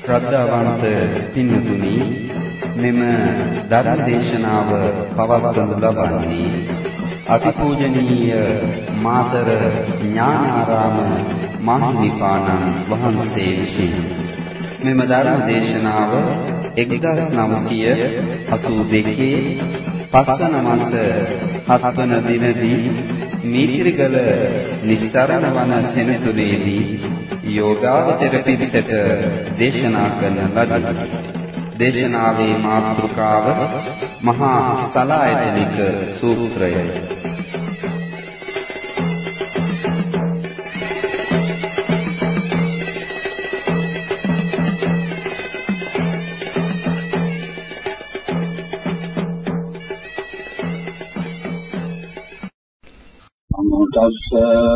ශ්‍රද්ධාවන්ත පින්තුනි මෙම ධර්ම දේශනාව පවත්වනු ලබන්නේ අතිපූජනීය මාතර ඥානාරාම මහින්දිපාණන් වහන්සේ විසිනි. මෙම ධර්ම දේශනාව 1982 පස්වන මාස 7 වන දිනදී නීතිරිගල නිස්සරණ වන සෙනසුනේදී යෝගාවචර පිරිසට දේශනා කරන ලදී. දේශනාවේ මාතෘකාව මහා සලායතනික සූත්‍රයයි.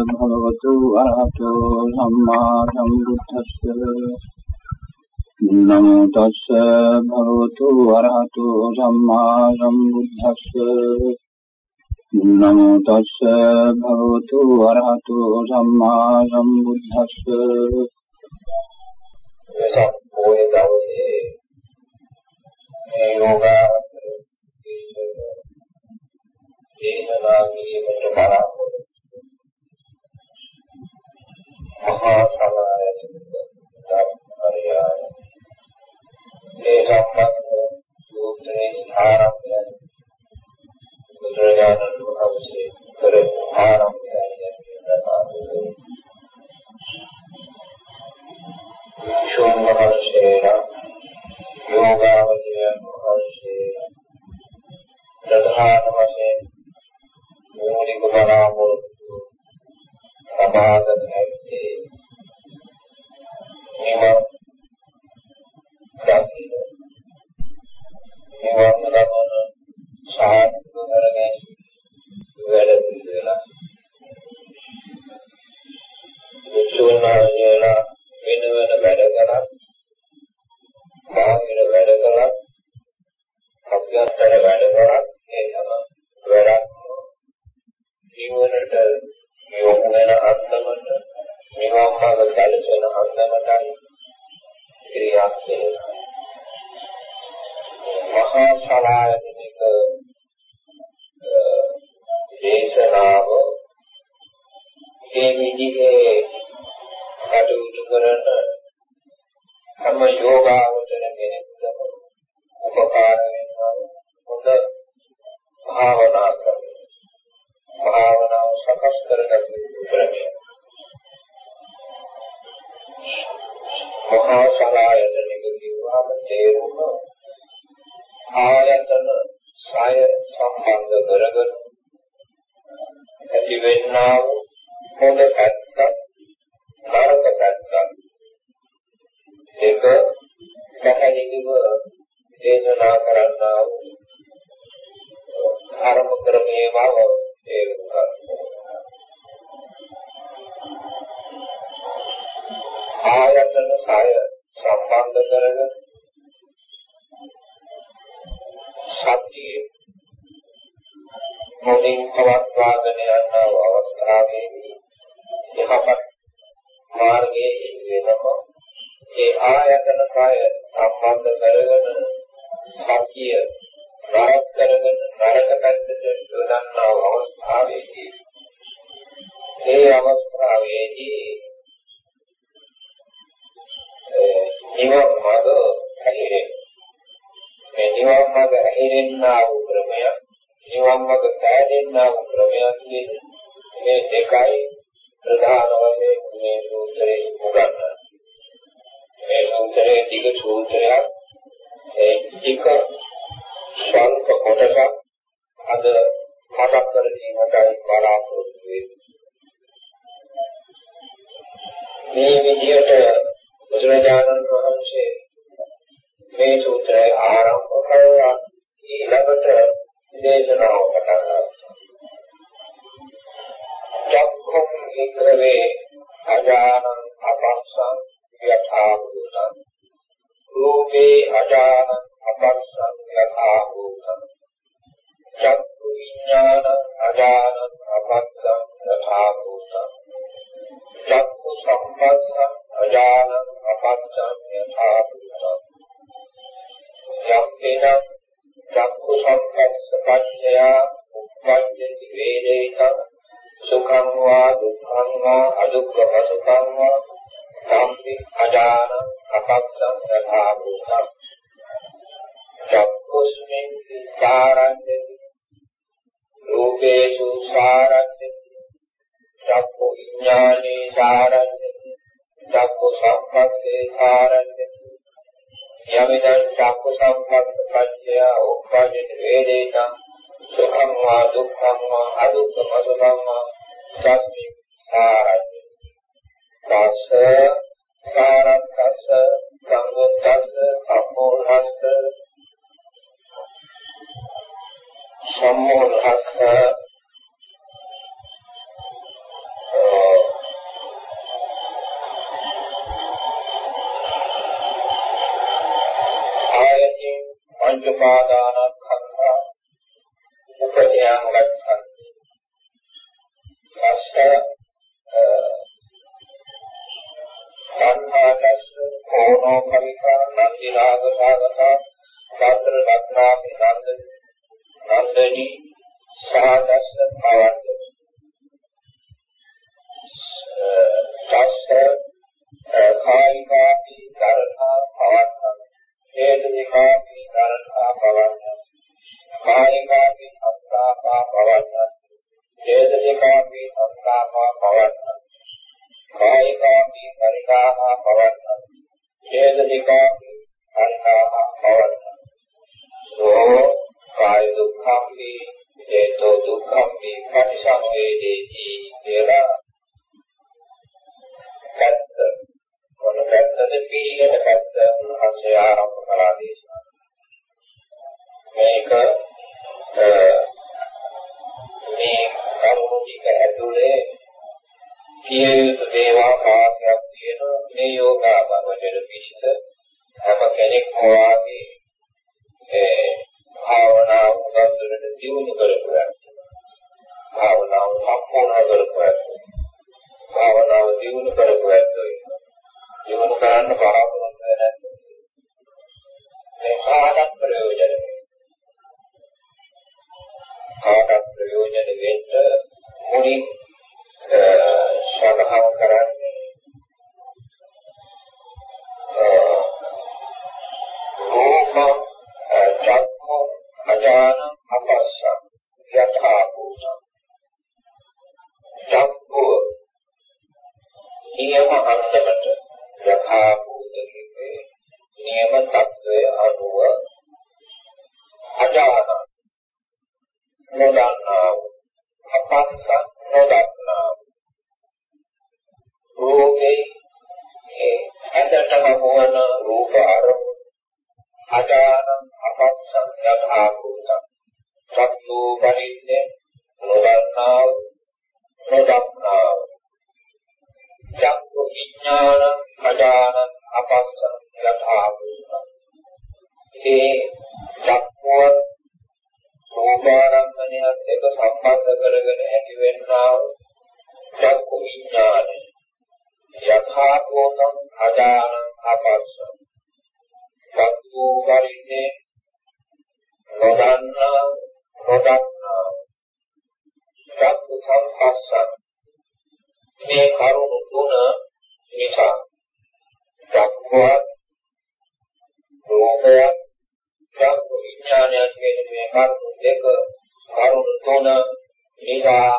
භගවතු අරහතෝ සම්මා සම්බුද්දස්ස. නමෝ තස්ස භගවතු අරහතෝ සම්මා සම්බුද්දස්ස. නමෝ තස්ස භගවතු අරහතෝ සම්මා සම්බුද්දස්ස. සම්පෝය දවසේ මේ යෝගාවචරයේ දේශනා කිරීමට බලාපොරොත්තු බුදුරජාණන් වහන්සේ කරන කාය සම්බන්ධ කරන සතියේ මොනින් පවත්වාගෙන යනව අවස්ථාවේ යහපත් මාර්ගයේ වෙනම ඒ ආයතන කාය සම්බන්ධ කරගෙන යථා භූතං චක්ඛුස්මින් කළා දේශනා මේක මේ කරුණු ටික ඇතුලේ කිය යුතු දේවල් කාර්යයක් තියෙන මේ යෝගාවචර පිළිස හැම කෙනෙක් වාගේ නොදන්නා නොදන්නා චක්ඛු සංපස්සත් මේ කරුණු තුන නිසා චක්ඛුවත් රූපයත් චක්ඛු විඥානය කියන මේ කරුණු දෙක කරුණු තුන නිසා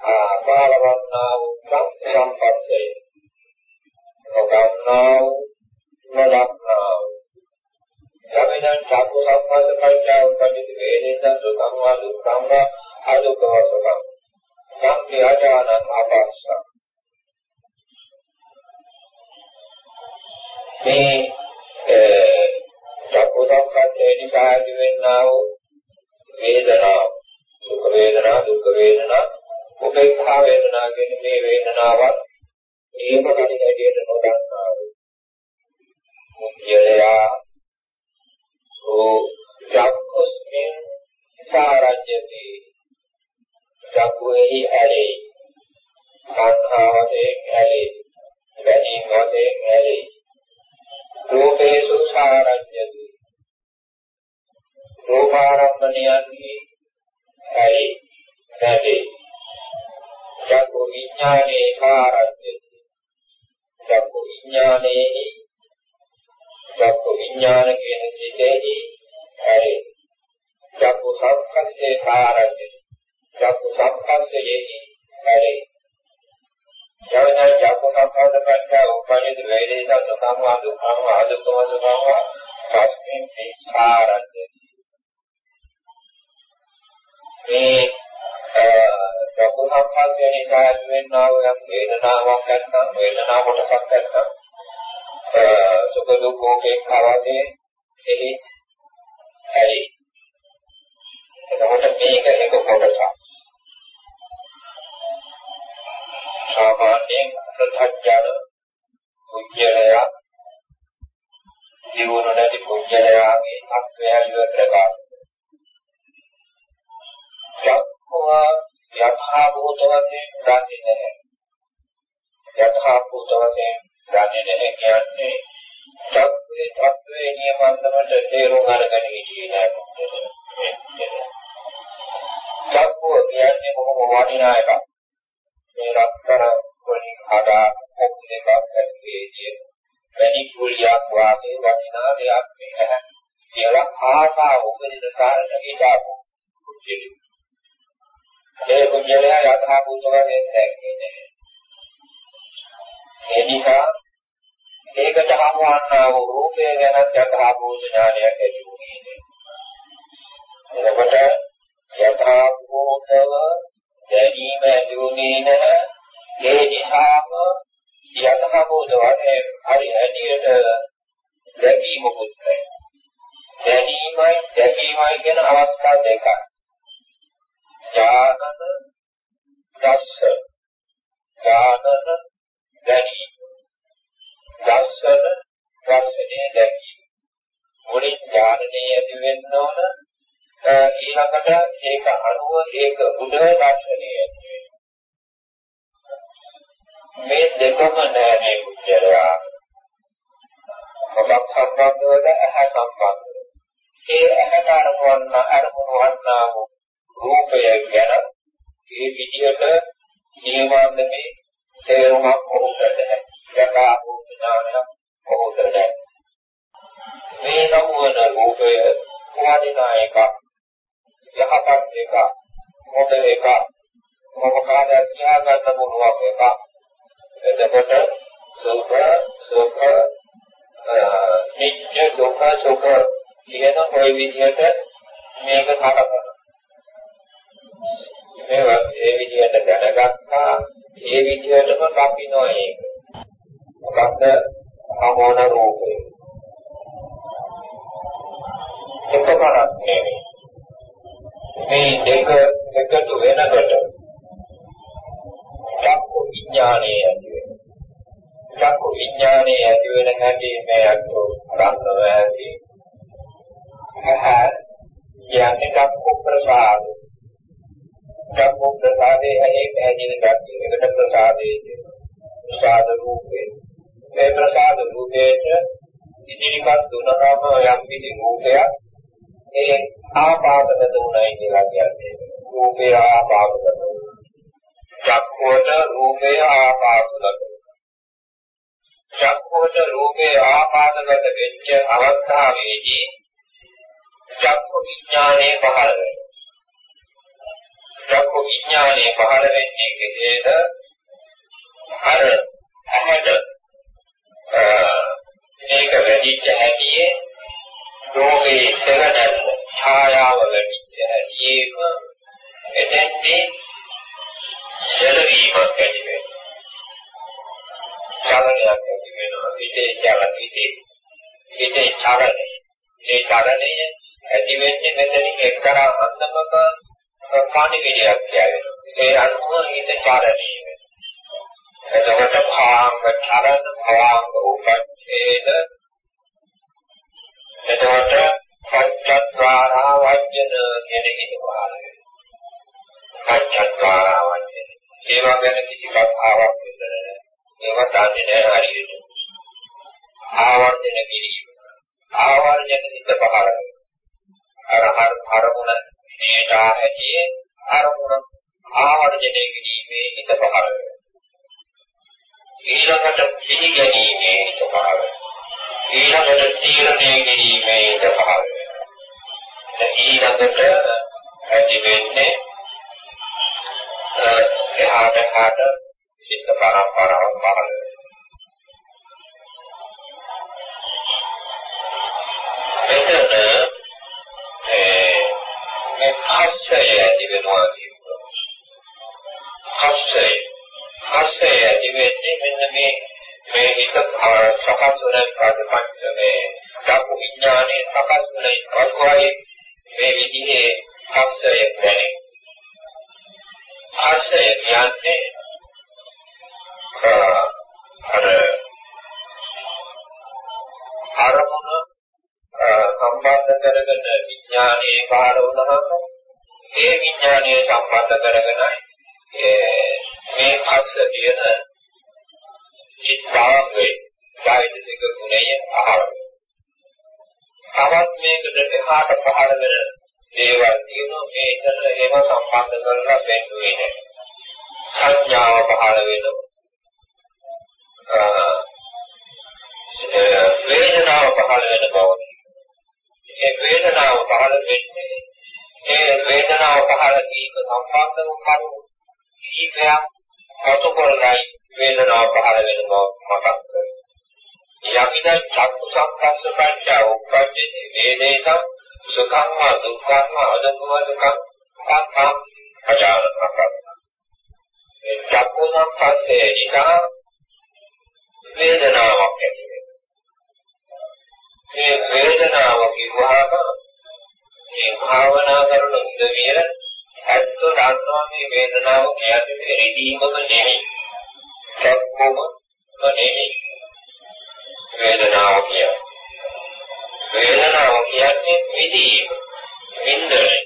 ආකාරවන්නා වූ සම්පස්සේ නොගන්නා වූ නොදක්නා වූ යමිනං චක්ඛු සම්පස්ස පරිචාව පරිදි වේදේසං සුඛං දුක්ඛං අදුක්ඛවසකං සම්පි ආචානං ආපස්ස. මේ චක්ඛු සම්පස්සේ නිසා ඇති වෙන්නා වූ වේදනාව සුඛ වේදනා දුක්ඛ වේදනා උපේක්ඛා වේදනා කියන මේ වේදනාවත් ඒම කෙනෙක් හැටියට නොදන්නා වූ මුඛ්‍යයා රෝ චක්ඛුස්මින් සාරජ්‍යති චක්කුෙහි ඇලේ. සංඛාවතේ ඇලේ. ගැනීම වශයෙන් ඇලේ. රූපේසු සාරජ්‍යති රූපාරම්මණයන්හි ඇලේ. නැදේ චක්කු විඥානේ සාරජ්‍යති චක්කු විඥානේහි චක්කු විඥාන කියන සිතෙහි ඇලේ චක්කු සංකස්සේ සාරජ්‍යති චක්කු සංකස්සයෙහි ඇලේ යවන චක්කු සංකස්ස පච්චා උපනිත වේදේස සුඛං දුක්ඛං ආදුක්ඛං සුඛං තස්මින් සාරජ්‍යති මේ චක්කු සංකස්සේ නිසා වෙන්නා වූ යම් වේදනාවක් නැත්නම් වේදනා කොටසක් නැත්නම් සුඛ දුක්ඛ උපේක්ඛාවදී එහි ඇලේ එතකොට මේක එක කොටසක්. සාමාන්‍යයෙන් ප්‍රත්‍යඥ පුජ්‍යලය ජීවන නැති පුජ්‍යලයාගේ අත්වය ඉවර කරගන්න. චක්කව යථා භූත වශයෙන් දන්නේ නැහැ. යථා භූත වශයෙන් දන්නේ නැහැ කියන්නේ චක්කේ චක්කේ නියමන්තමට තේරුම් අරගෙන හිටියේ නැහැ. චක්කුව කියන්නේ බොහොම වටිනා එකක්. මේ රත්තර වලින් හදා පොත් දෙකක් ඇත්තේදී වැඩි කුලියක් වාගේ වටිනා දෙයක් මේ කියලා ආසා උපදින කාරණා හිතාපු කුජලි. ඒ කුජලය යථා භූත වශයෙන් දැක්කේ ඒ නිසා ඒකට හමුවන්නා වූ රූපය ගැන යථා භූත ඥානයක් ඇති වුණේ නෑ. එතකොට යථා භූතව දැනීම ඇතිුනේ නැහැ. ඒ නිසාම යථා භූත වශයෙන් හරි හැටියට දැකීමකුත් නැහැ. දැනීමයි දැකීමයි කියන අවස්ථා දෙකයි. ඥානන දස්ස ඥානන දැනීම දස්සන දර්ශනය දැකීම මුලින් ඥානනේ ඇති වෙන්න ඕන. ඊළඟට ඒක අනුව ඒක උඩ දර්ශනය ඇති මේ දෙකම නෑ මේ කුජලයා. ඔබක් සම්බන්ධවද ඇහැ සම්බන්ධව ඒ ඇහැට අරමුණ අරමුණ වන්නා වූ රූපය ගැන මේ විදිහට නියමන්නේ තේරුමක් ඔහුට නැහැ. යකා භූතනාවය ඔහුට නැහැ මේ නමුවන රූපය වටිනා එකක් යහපත් එක මොකද එක මොකක්ද තියාගන්න පුළුවන් එක එතකොට සුඛ සුඛ නිත්‍ය සුඛ සුඛ කියන කොයි විදිහට මේක කලකන. මේවා ඒ විදිහට දැනගත්තා. ඒ විදිහටම කපිනෝ ඒක. මොකක්ද අමෝන රූපේ එකපාරක් නෙවෙයි මේ දෙක එකතු වෙනකොට චක්කු විඥානයේ ඇති වෙනවා. චක්කු විඥානයේ ඇති වෙන හැටි මේ අතු ගන්නව ඇති. අහත් යන්නේ චක්කු ප්‍රසාද. චක්කු ප්‍රසාදේ ඇහි පැහැදිලි ගැටි එකට ප්‍රසාදේ ප්‍රසාද රූපේ. මේ ප්‍රසාද රූපේට ඉදිරිපත් දුනකම යම් කිසි රූපයක් ඒ ආපාදක දුණයි කියලා කියන්නේ. රූපේ ආපාදක දුණ. චක්කෝට රූපේ ආපාදක දුණ. චක්කෝට රූපේ ආපාදක වෙච්ච අවස්ථාවේදී චක්ක විඥානයේ පහළ වෙනවා. චක්ක විඥානයේ පහළ වෙන්නේ කෙසේද? අර ඇහැට හිත චලනය අරමුණ සම්බන්ධ කරගෙන විඥානයේ පහළ වුණාම ඒ විඥානයේ සම්බන්ධ කරගෙනයි මේ පස්ස කියන ඉස්තාවේ ධෛර්යික ගුණය අහර. තවත් මේකට එහාට පහළ වෙන දේවල් තියෙනවා මේ ඉතල ඒව සම්බන්ධ කරලා වෙන්නේ නැහැ. සංඥාව පහළ වෙනවා. වේදනාව පහළ වෙන බව. ඒ වේදනාව පහළ වෙන්නේ ඒ වේදනාව පහළ වීම සම්බන්ධ වූ කරුණු කීපයක් මතු කරගයි වේදනාව පහළ වෙන බව මතක් කරගන්න. යකිදන් චක්කු සංකස්ස පංචා උප්පජ්ජති වේදේතං සුඛං වා දුක්ඛං වා අදුක්ඛ දුක්ඛං සංඛං අජානකප්ප. ඒ චක්කු සංකස්සේ නිසා වේදනාවක් ඇති මේ වේදනාව කිව්වහම මේ භාවනා කරන උදවිය ඇත්ත දන්නවා මේ වේදනාව කියන්නේ රිදීමම නෙමෙයි. සැපම නෙමෙයි. වේදනාව කියන්නේ. වේදනාව කියන්නේ විදීම. වින්දනය.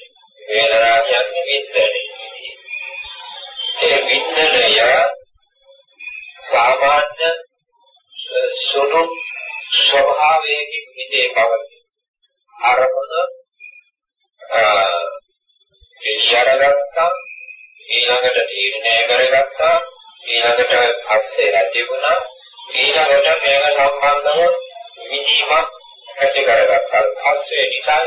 වේදනාව කියන්නේ වින්දනය. ඒ වින්දනය සාමාන්‍ය සුළු ස්වභාවයෙන් හිතේ පවතී. අරමුණ එළියරගත්තා ඊළඟට තීරණය කරගත්තා ඊළඟට පස්සේ ඇතිවුණා ඊළඟට මේක සම්බන්ධව විදීමක් ඇති කරගත්තා. පස්සේ නිසා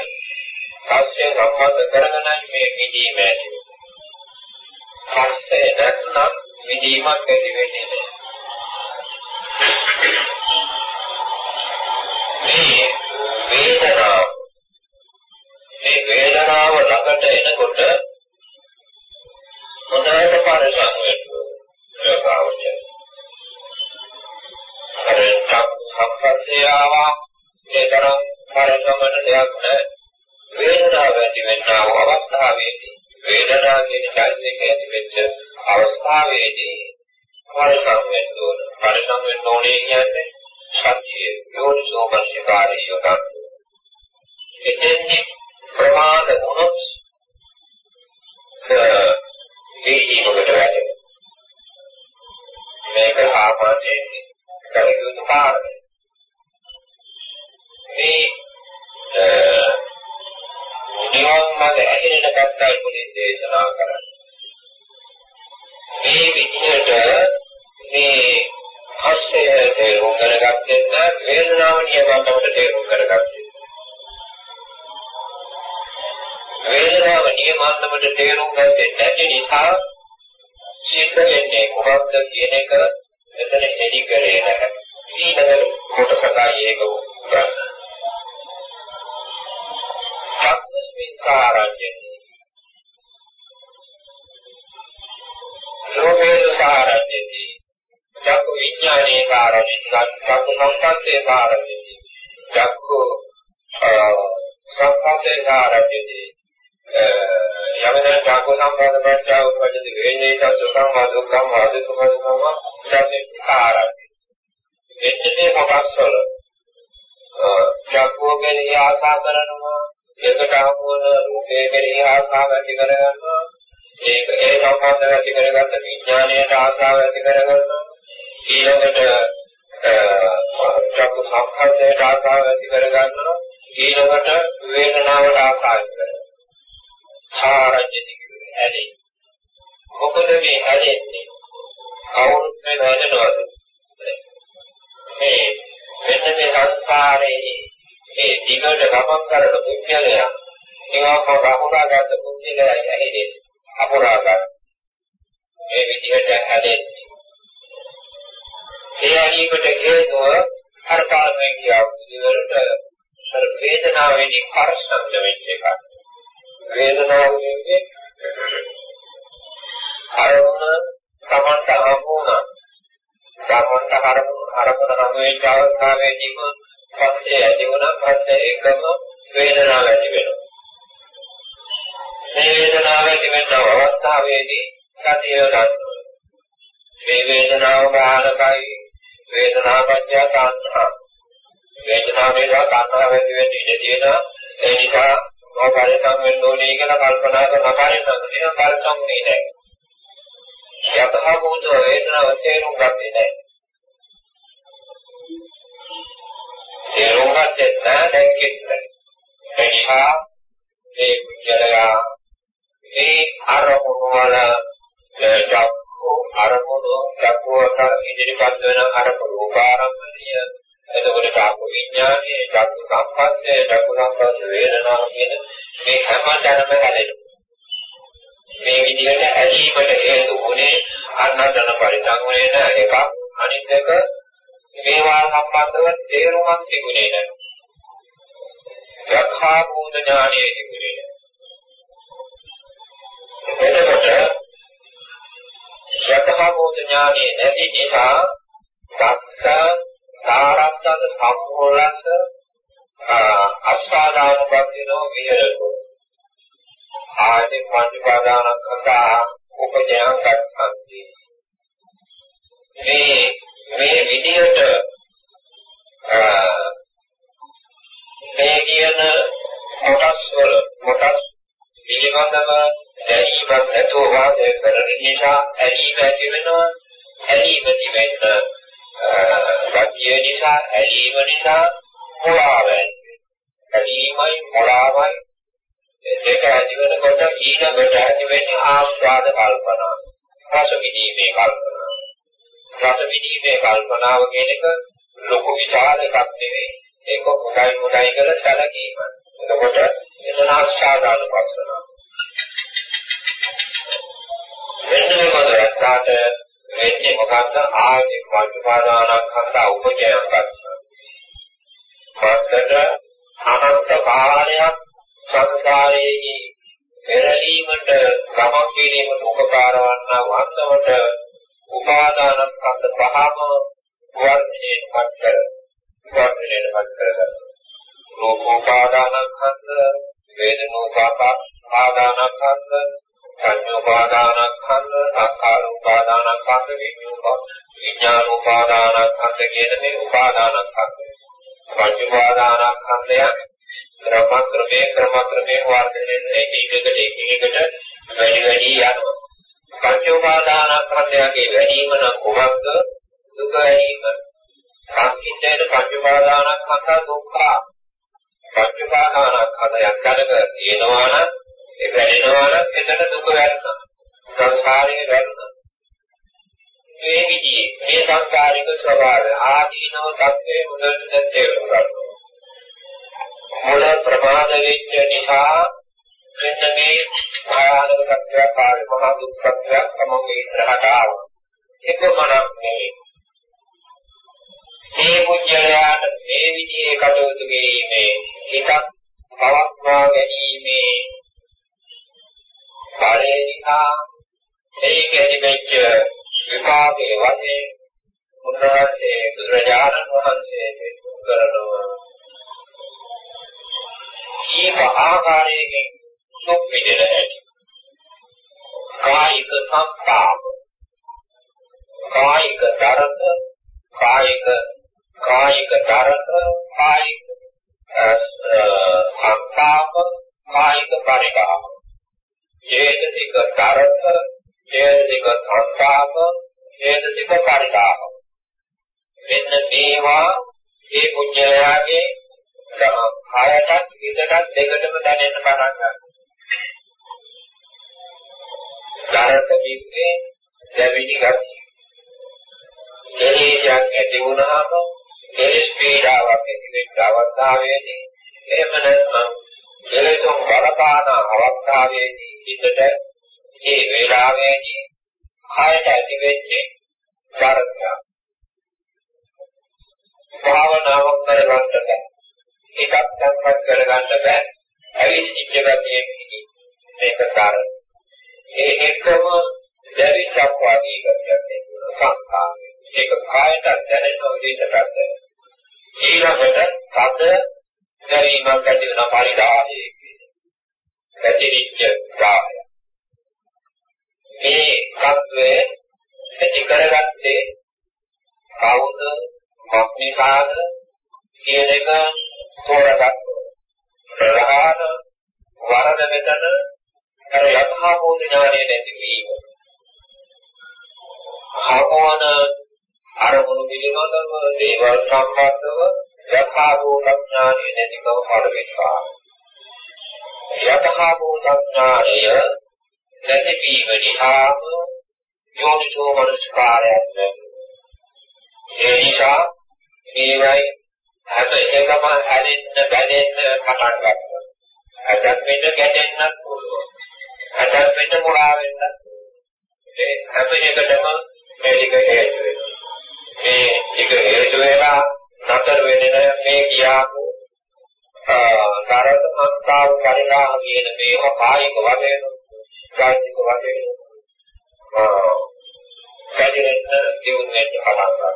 පස්සේ සම්බන්ධ කරගෙනයි මේ විදීම ඇති පස්සේ නැත්නම් විදීමක් ඇති වෙන්නේ නැහැ. මේ වේදනාව. මේ වේදනාව ළඟට එනකොට හොඳට පරිසම් වෙනවා අර සම්පස්සේ ආවා. ඒ තරම් පරිසමන දෙයක් නෑ වේදනාව ඇති වෙනා වූ අවස්ථාවේදී වේදනාව කියන චෛත්‍යක ඇති වෙච්ච අවස්ථාවේදී පරිසම් වෙන්න ඕන පරිසම් වෙන්න ඕනේ කියන්නේ සත්‍ය යෝනිසෝ මනසිකාරී යොදන්න එතෙන්දී ප්‍රමාද වුණොත් මේකීමකට වැටෙනවා. මේක සාමාන්‍යයෙන් කලියුතු කාරණේ. මේ නිවන් මාර්ග ඇහිරෙන පැත්තයි මුලින් දේශනා කරන්නේ. මේ විදිහට මේ හස්තය තේරුම් කරගත්තේ නැත්නම් වේදනාව නියමකට තේරුම් කරගත්තේ වේදනාව නියමාන්තමට තේරුම් ගත්තේ නැති නිසා සිද්ධ වෙන්නේ කොහොමද කියන එක මෙතන එලි කරේ නැහැ. ඊළඟ කොටසයි ඒක උගන්වන්නේ. සත්‍යස්මින්කාරඤ්ඤේ ලෝකේසාරඤ්ඤේ චක්කු විඥානේ කාරණේ චක්කු සංකප්පේ කාරණේ චක්කු සංකප්පේ කාරණේ යමන චක්ක සම්බන්ධ පච්චා උපජ්ජති වේදේත සුඛං දුක්ඛං ආදිතුම දුක්ඛං සතිකාරති එන්නේ කොටස් වල චක්කෝ කෙරෙහි ආසා කරනවා ඒකට අනුවන රූපේ කෙරෙහි ආසා ඇති කරගන්නවා. ඒක ඒ සම්බන්ධව ඇති කරගත්ත විඥානයට ආසාව ඇති කරගන්නවා. ඊළඟට චක්කු සංඛාරයට ආසාව ඇති කරගන්නවා. ඊළඟට වේදනාවට ආසාව ඇති කරගන්නවා. සාරජ්‍යති කියන්නේ ඇලෙන්නේ. මොකද මේ ඇලෙන්නේ? කවුරුත් මේ වැදනවද? මේ මෙන්න මේ සංස්කාරයේ මේ දිගට ගමන් කරන පුද්ගලයා ඒවාම බහුරාගත පුද්ගලයා ඇහිදී අපරාගත මේ විදිහට හැදෙන්නේ ඒ ඇලීමට හේතුව අර කාලෙන් කියපු විදිහට අර වේදනාවේදී පරිස්සම් වෙච්ච එකක්. වේදනාව කියන්නේ අරමුණ තමන්ට හම්බුණා තමන්ට අරමුණ අරමුණ නම් වෙච්ච අවස්ථාවේදීම පස්සේ ඇති වුණා. පස්සේ එකම වේදනාව ඇති වෙනවා. මේ වේදනාව ඇති වෙන අවස්ථාවේදී සතිය ගන්නවා මේ වේදනාව බාහනකයි වේදනාපත්‍ය කාන්තා වේදනාව වේදනා කාන්තාව ඇති වෙන්නේ ඉඳී තියෙන ඒ නිසා මොකක්ද වෙන්න ඕනේ කියලා කල්පනා කරන පරිණාම දින පරිසම්නේ නැහැ යතහ භූත වේදනාව තේරුම් ගත්තේ නැහැ. තේරුම් ගත්තේ නැහැ දැන් කිව්වේ. එනිසා මේ කුජලයා මේ අරමුණු වල චක්කු අරමුණු චක්කුවක ඉදිරිපත් වෙන අරමුණු උපාරම්භණිය එතකොට චක්කු විඥානයේ චක්කු සංපස්සේ චක්කු සංපස්ස වේදනාව කියන මේ හැම තැනම හැදෙනවා. මේ විදිහට ඇලීමට හේතු වුණේ අන්නතන පරිසංවේන එකක් අනිත් එක මේවා සම්බන්ධව තේරුමක් තිබුණේ නැහැ. යථා භූත ඥානයේ තිබුණේ නැහැ. එතකොට යථා භූත ඥානයේ නැති නිසා සත්‍ය සාරත්තද සම්පූර්ණස අස්සාදානුපස්සිනෝ විහෙරතෝ. ආදී පංචපාදානස්කන්ධා උපජයං ගච්ඡanti මේ මේ විදියට මේ කියන කොටස් වල කොටස් පිළිබඳව දැනීමක් නැතුව වාදය කරන නිසා ඇලීම ඇති වෙනවා ඇලීම තිබෙන්න ගතිය නිසා ඇලීම නිසා මොලාව ඇලීමයි මොලාවයි දෙක ඇති වෙනකොට ඊළඟට ඇති වෙන්නේ ආස්වාද කල්පනා. රස විදීමේ කල්පනා. රස විදීමේ කල්පනාව කියන එක ලොකු විශාල එකක් නෙවෙයි. ඒක හොඳයි හොඳයි කියලා සැලකීම. එතකොට එතන ආස්වාදානුපස්සන. මෙන්න මේ මොකදට වෙන්නේ මොකක්ද ආදී පංචපාදානස්කන්ධ උපජයයක් ගන්නවා. මත්තට අනන්ත කාලයක් සංසාරයේ පෙරලීමට ගමන් කිරීමට උපකාර වන්නා වන්දමට උපාදාන ස්කන්ධ පහම වර්ධනයෙන් පත් කර වර්ධනයෙන් පත් කරගන්න. රූපෝපාදාන ස්කන්ධ, වේදනෝපාදාන ස්කන්ධ, සංයෝපාදාන ස්කන්ධ, ආකාරෝපාදාන ස්කන්ධ, විඥානෝපාදාන ස්කන්ධ කියන මේ උපාදාන ස්කන්ධ. පංච උපාදාන ස්කන්ධයන් ක්‍රමක්‍රමයෙන් ක්‍රමක්‍රමයෙන් වර්ධනය වෙන එක එකකට එකකට වැඩි වැඩි යනවා. පංච උපාදානස්කන්ධයගේ වැඩිම නම් කොහොමද? දුක වැඩිම. සංකිටේන පංච උපාදානස්කන්ධ දුක්ඛ. පංච උපාදානස්කන්ධයක් ගන්නක තියෙනවා නම් ඒ වැඩෙනවා නම් එතන දුක වැඩිනවා. සංස්කාරයේ වැඩිනවා. මේ විදි මේ සංස්කාරික ස්වභාවය ආදීනව තත්ත්වයේ මුලට තේරුම් ගන්නවා. මුල ප්‍රමාද වෙච්ච නිසා මෙන්න මේ භයානක සත්‍යයක් ආවේ මහා දුක් සත්‍යයක් තමයි ඉස්සරහට ආවා. ඒකමනක් නෙවෙයි. මේ මුජ්ජලයාට මේ විදිහේ කටයුතු කිරීමේ හිතක් පවත්වා ගැනීමේ පරිණිකා ඒකෙදි මෙච්ච විපාකේ වශයෙන් උන්වහන්සේ බුදුරජාණන් වහන්සේ කරනවා කීප ආකාරයකින් දුක් විඳින හැටි. කායික සංස්කාර කායික දරත කායික කායික දරත කායික සංස්කාර කායික පරිගාම චේතසික තරක, චේතසික සංස්කාප, චේතසික පරිලාප. මෙන්න මේවා මේ පුඤ්ඤයාගේ කායයත් හිතටත් දෙකටම දැනෙන්න පටන් ගන්නවා. තරක කිව්වේ දැවිලි ගතිය. කෙලෙසක් ඇති වුණාම කෙලෙස් පීඩාවක් ඇති වෙච්ච අවස්ථාවේදී එහෙම නැත්නම් කෙලෙසුන් බලපාන අවස්ථාවේදී හිතට කාරක සංස්කාර පරිණාම කියන මේවා කායික වශයෙන් කායික වශයෙන් කැදිරෙන්න දියුණුවෙන් පටන් ගන්නවා.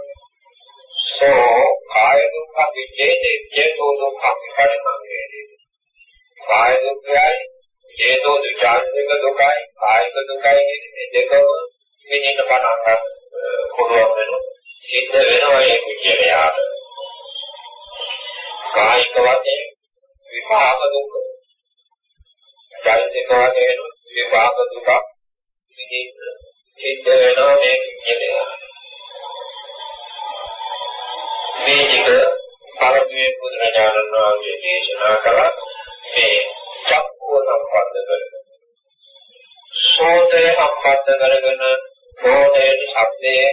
සෝ කාය දුක්ඛ විජේතේ චේතෝ දුක්ඛ පරිණාමයේදී කාය දුක්ඛයයි චේතෝ දුක්ඛාන්තික දුකයි කායික දුකයි කියන දෙකම විඳින්න පටන් ගන්න පුළුවන් වෙනවා. සිද්ධ වෙනවා මේ කුජලයාට. කායික වශයෙන් විපාක දුක. චෛතසික වශයෙන් විපාක දුක විදිහට සිද්ධ වෙනවා මේ කුජලයා. මේ ටික පරමයේ බුදුරජාණන් වහන්සේ දේශනා කළා මේ චක්කුව සම්බන්ධ කරගෙන සෝතය සම්බන්ධ කරගෙන සෝතයේ ශබ්දයේ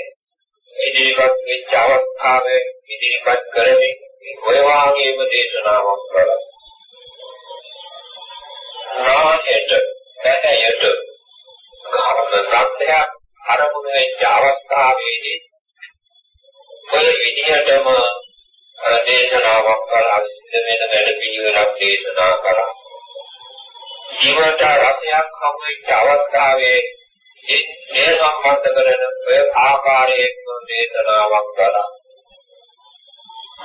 ඉදිරිපත් වෙච්ච අවස්ථාවේ ඉදිරිපත් කරමින් ඔය වාගේම දේශනාවක් කළා. නාහයට පැහැයට කර්ම සත්‍යයක් අරමුණු වෙච්ච අවස්ථාවේදී ඔය විදිහටම දේශනාවක් කළා. සිද්ධ වෙන වැඩ පිළිවෙලක් දේශනා කළා. ජීවිත රසයක් හමු වෙච්ච අවස්ථාවේ මේ සම්බන්ධ කරන ඔය ආකාරයේ දේශනාවක් කළා.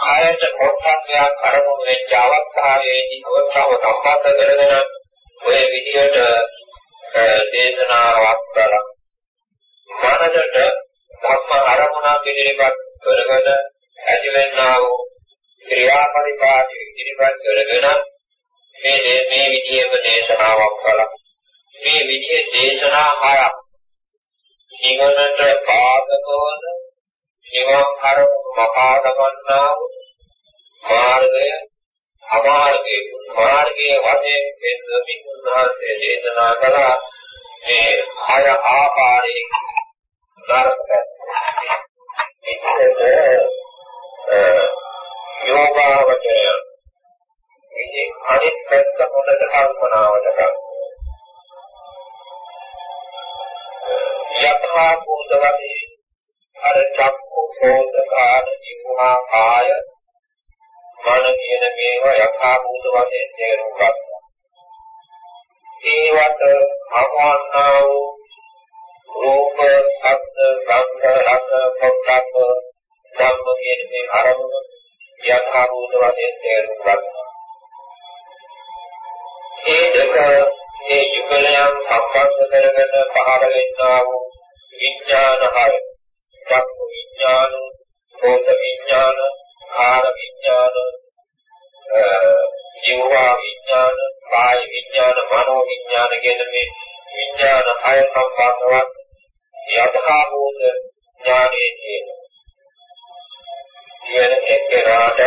ආයත කොටසක් කරමුණු වෙච්ච අවස්ථාවේදී අවස්ථාව සම්බන්ධ කරගෙන ඔය විදිහට දේශනාවක් කළා. මනසට ධම්ම අරමුණක් ඉදිරිපත් කරගෙන ඇතිවෙනා වූ ක්‍රියාපරිපාටි ඉදිරිපත් කරගෙන මේ මේ විදිහේම දේශනාවක් කළා. මේ විදිහේ දේශනා හයක් නිවනට පාදක වන නිවන් කරමු මකා දමන්නා වූ මාර්ගය අමාර්ගයේ මාර්ගයේ වශයෙන් පෙන්වමින් උන්වහන්සේ දේශනා කළා මේ හය ආකාරයෙන් ධර්මයක්. ඒකද යෝගාවචරය මේ අනිත් පැත්ත හොඳට කල්පනාවට ගන්න. යථා භූත වශයෙන් අර චක්කු සෝත කාද ජීවහා කාය මන කියන මේවා යථා භූත වශයෙන් තේරුම් ගන්නවා. ඒවට අවන්නා වූ රූප, ශබ්ද, ගන්ධ, රස, පොට්ටබ්බ ධම්ම කියන මේ අරමුණ යථා භූත වශයෙන් තේරුම් ගන්නවා. මේ දෙක මේ යුගලයන් සම්බන්ධ කරගෙන පහළ වෙන්නා වූ විඥාන හය චක්කු විඥාන, සෝත විඥාන, ආහාර විඥාන, ජීවා විඥාන, කාය විඥාන, මනෝ විඥාන කියන මේ විඥාන හය සම්බන්ධවත් යථා භූත ඥානයේ තියෙනවා. කියන එක්කෙනාට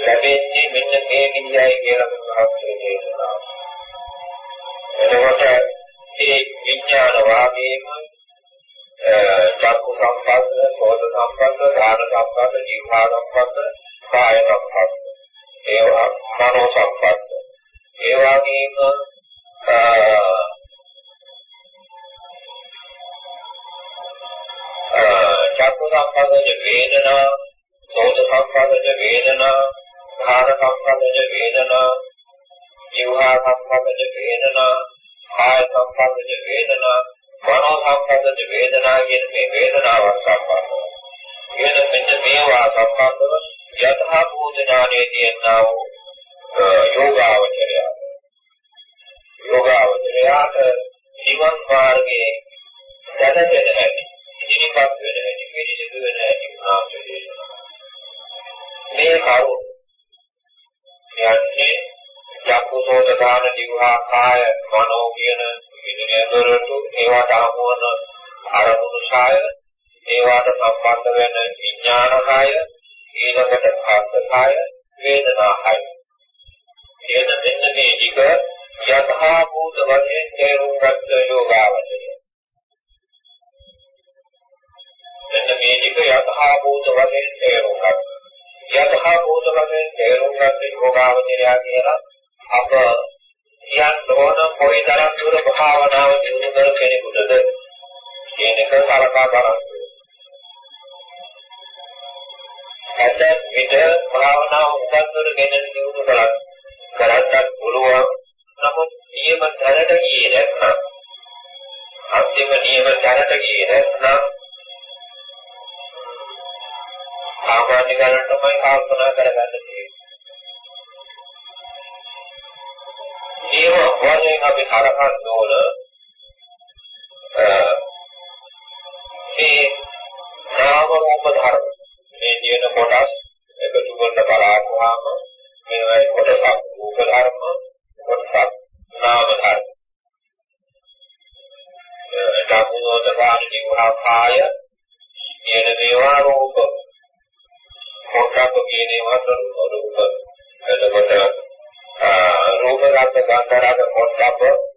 ලැබෙන්නේ මෙන්න මේ විදියයි කියලා බුදුහාමුදුරේ කියනවා. එතකොට මේ විඥාන වාගේම චක්කු සම්පස්ස, සෝත සම්පස්ස, ධාන සම්පස්ස, ජීවහා සම්පස්ස, කාය සම්පස්ස, ඒවා මනෝ සම්පස්ස. ඒ වගේම චක්කු සම්පස්සජ වේදනා, සෝත සම්පස්සජ වේදනා, ධාන සම්පස්සජ වේදනා, ජීවහා සම්පස්සජ වේදනා, කාය සම්පස්සජ වේදනා මනෝ සංකල්පද වේදනා කියන මේ වේදනාවක් සම්බන්ධව. කියන මෙන්න මේවා සම්බන්ධව යථා භූතනානේ තියෙනා වූ යෝගාවචරය. යෝගාවචරයට නිවන් මාර්ගයේ දැනෙන්න හැටි, ඉදිරිපත් වෙන හැටි, පිළිසිදු වෙන හැටි උනාසේ දේශනා. මේ කරුණ යන්නේ චක්කුසෝත දාන දිවහා කාය මනෝ කියන ඉදිරියදොරටු ඒවට අහමුවන අරමුණු සාය ඒවට සම්බන්ධ වෙන විඥානකාය ඊළඟට කාර්යකාය වේදනාකාය කියන මෙන්න මේ ටික යථා භූත වශයෙන් තේරුම් ගන්න යෝගාවචරය. මෙන්න මේ ටික යථා භූත වශයෙන් තේරුම් ගන්න. යථා භූත වශයෙන් තේරුම් ගන්න යෝගාවචරය කියලා අප කියන්න ඕන කොයි තරම් දුර භාවනාව දිනු කර කෙනෙකුටද කියන එක කලකා බලන්න. ඇතැම් විට භාවනාව උදන් කර ගෙන දිනු කරත් කරන්නත් පුළුවන්. නමුත් නියම දැනට ගියේ නැත්නම් අන්තිම නියම දැනට ගියේ නැත්නම් සාමාන්‍ය ගණන් තමයි කල්පනා කරගන්න තියෙන්නේ. ඒව වශයෙන් අපි හරකන්න ඕන මේ නාම රූප ධර්ම. මේ කියන කොටස් එකතු කරන බලාපුවාම මේවයි කොටසක් රූප ධර්ම. රූප රස ගන්ධ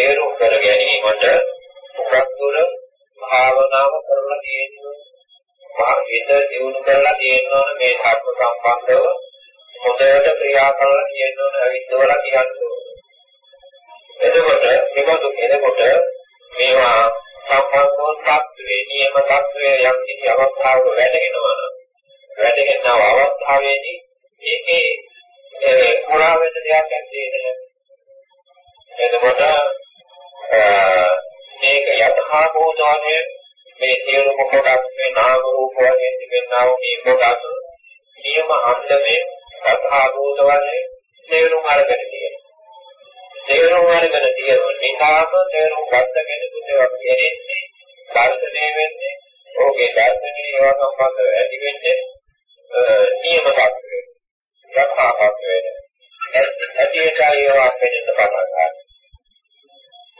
තේරුම් කර ගැනීමට මොකක් දුර භාවනාව කරලා තියෙනවා. හිත දියුණු කරලා තියෙනවනේ මේ සත්ව සම්බන්ධව හොඳට ක්‍රියා කරලා තියෙනවනේ අවිද්දවලා කියන්නේ. එතකොට මේකත් කෙනෙකුට මේවා සම්බන්ධව සත්‍වේ නියම සත්‍වේ යම් කිසි අවස්ථාවක වැඩෙනවා. වැඩෙන අවස්ථාවේදී ඒකේ ඒ පුරා වෙන දෙයක් ඇත්තේ නැහැ. එතකොට මේක යථා භූතෝනේ මේ සියලුම කොටස් මේ නාම රූප වශයෙන් තිබෙනා වූ මේ කොටස් නියම අන්දමේ සත්‍ා භූත වශයෙන් තේරුම් අරගෙන තියෙනවා. තේරුම් අරගෙන තියෙන නිසාම තේරුම් ගන්න කෙනෙකුට කියන්නේ දර්ශනය වෙන්නේ ඕකේ ධර්මයේ ඒවා සම්බන්ධව ඇති වෙන්නේ නියම tattve. යථා tattve. ඇතියට ඒවා වෙන්න පටන් ගන්නවා.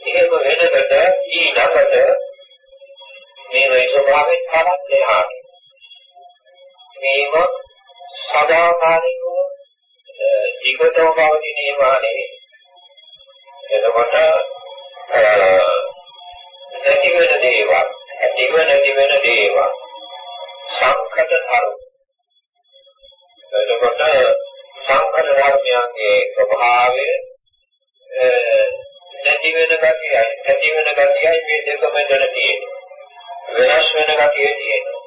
එහෙම වෙනකොට ඊළඟට මේ වේ ස්වභාවයෙන් තරක් දෙහා. මේක සදාකාලිකව ජීවිතව පවතින ඒවා නෙවෙයි. එතකොට නැති වෙන දේවල්, ඇති වෙන නැති වෙන දේවල් සංකත ධර්ම. එතකොට සංකත ධර්මයන්ගේ ස්වභාවය නැති වෙන ගතියයි, ඇති වෙන ගතියයි මේ දෙකම දෙන තියෙන්නේ. වෙනස් වෙන ගතිය තියෙනවා.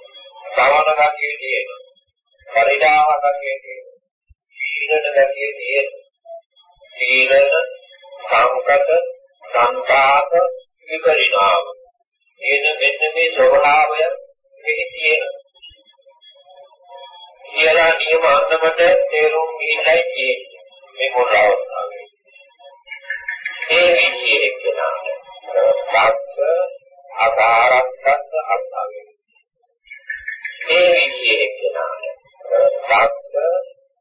සමන ගතිය තියෙනවා. පරිණාම ගතිය තියෙනවා. සීලන ගතිය තියෙනවා. සීලන සංකත සංකාත විපරිණාම එන මෙන්න මේ ස්වභාවය මෙහි තියෙනවා කියලා නියම අන්දමට තේරුම් ගන්නයි තියෙන්නේ මේ මොන අවස්ථාවේ ඒ විදිහේ එක්කනාන රත්ස අකාරත්තත් අත්හමි ඒ විදිහේ එක්කනාන රත්ස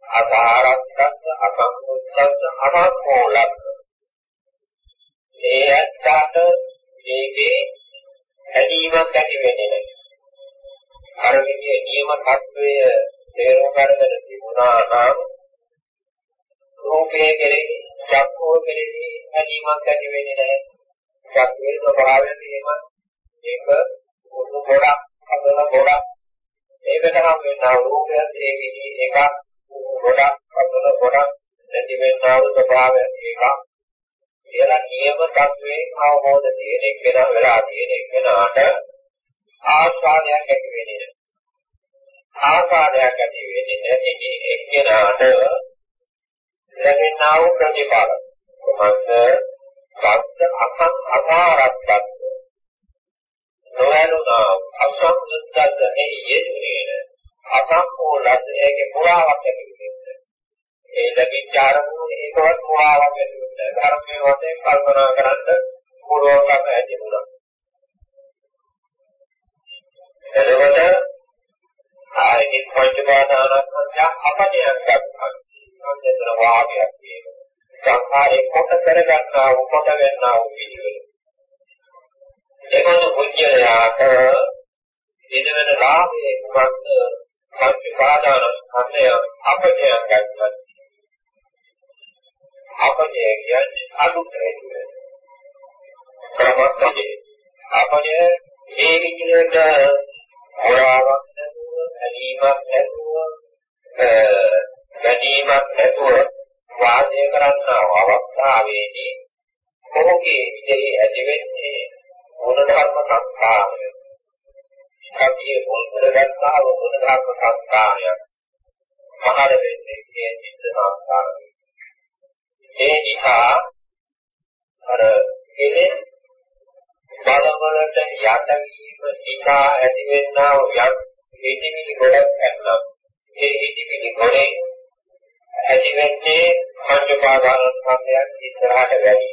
අකාරත්තත් අකම්මුත්තත් අමෝලත් ඒ ඇත්තට මේකේ හැදීමක් ඇති වෙන්නේ අර විදිහේ නියම තත්වය තේරුම් ගන්න තිබුණා නම් රූපයේ කෙරෙහි චක්කෝ කෙරෙහි හැදීමක් ඇති වෙන්නේ නැහැ. චක්කේ ස්වභාවය තියෙම ඒක උණු ගොඩක් හදන ගොඩක් ඒකට නම් වෙනා රූපය ඒ විදිහ එකක් ගොඩක් හදන ගොඩක් නැති වෙනා ස්වභාවය එකක් කියලා නියම තත්වයෙන් අවබෝධ තියෙන එක්කෙනා වෙලා තියෙන එක්කෙනාට ආස්වාදයක් ඇති වෙන්නේ නැහැ. ආස්වාදයක් ඇති වෙන්නේ නැති එක්කෙනාට ලැබෙනා වූ ප්‍රතිඵල කොහොමද? සත්‍ය අසං අකාරත්තත් නොවැළුණා අසංසුද්ධත් එහි යෙදුනේ අසංකෝ ලද්දේගේ පුරාවක් ඇති වෙන්නේ. ඒ ලැබිච්ච අරමුණු ඒකවත් පුරාවක් ඇති ධර්මයේ වශයෙන් කල්පනා කරන්න පූර්වකම ඇති වුණා. එතකොට ආයේ පංචපාදානස්කන්ධය අපටයක් ගන්නවා. අන්තර වාගයක් කියනවා. සංඛාරේ කොට කරගන්නා වූ කොට ගන්නා වූ විදිහේ. එමණු පුඤ්ඤයාට දිනවන ලාභයේ කුමක්ද? පංචපාදානස්කන්ධය අපටයක් ගන්නවා. අපය කියන්නේ අලුත් හේතුව. ක්‍රමස්තේ අපය මේ විදිහට හොරාවක් නැතුව, ඇලීමක් නැතුව, ගැනීමක් නැතුව වාසය කරන්නා අවස්ථාවේදී මොහොගේ ඉතේ ඇති වෙන්නේ මොන ධර්ම සංස්කාරය. කතියේ මුල් කරගත්තා වූ මොන ධර්ම සංස්කාරයක්. මහර වෙන්නේ මේ චිත්ත සංස්කාරය. ඒ නිසා අර කෙලෙස් බලවලට යටවීම නිසා ඇතිවෙනා වූ යම් හිතිවිලි ගොඩක් ඇන්නා. ඒ හිතිවිලි ගොඩේ ඇතිවෙන්නේ පංචපාදාන ස්කන්ධයන් ඉස්සරහට වැඩි.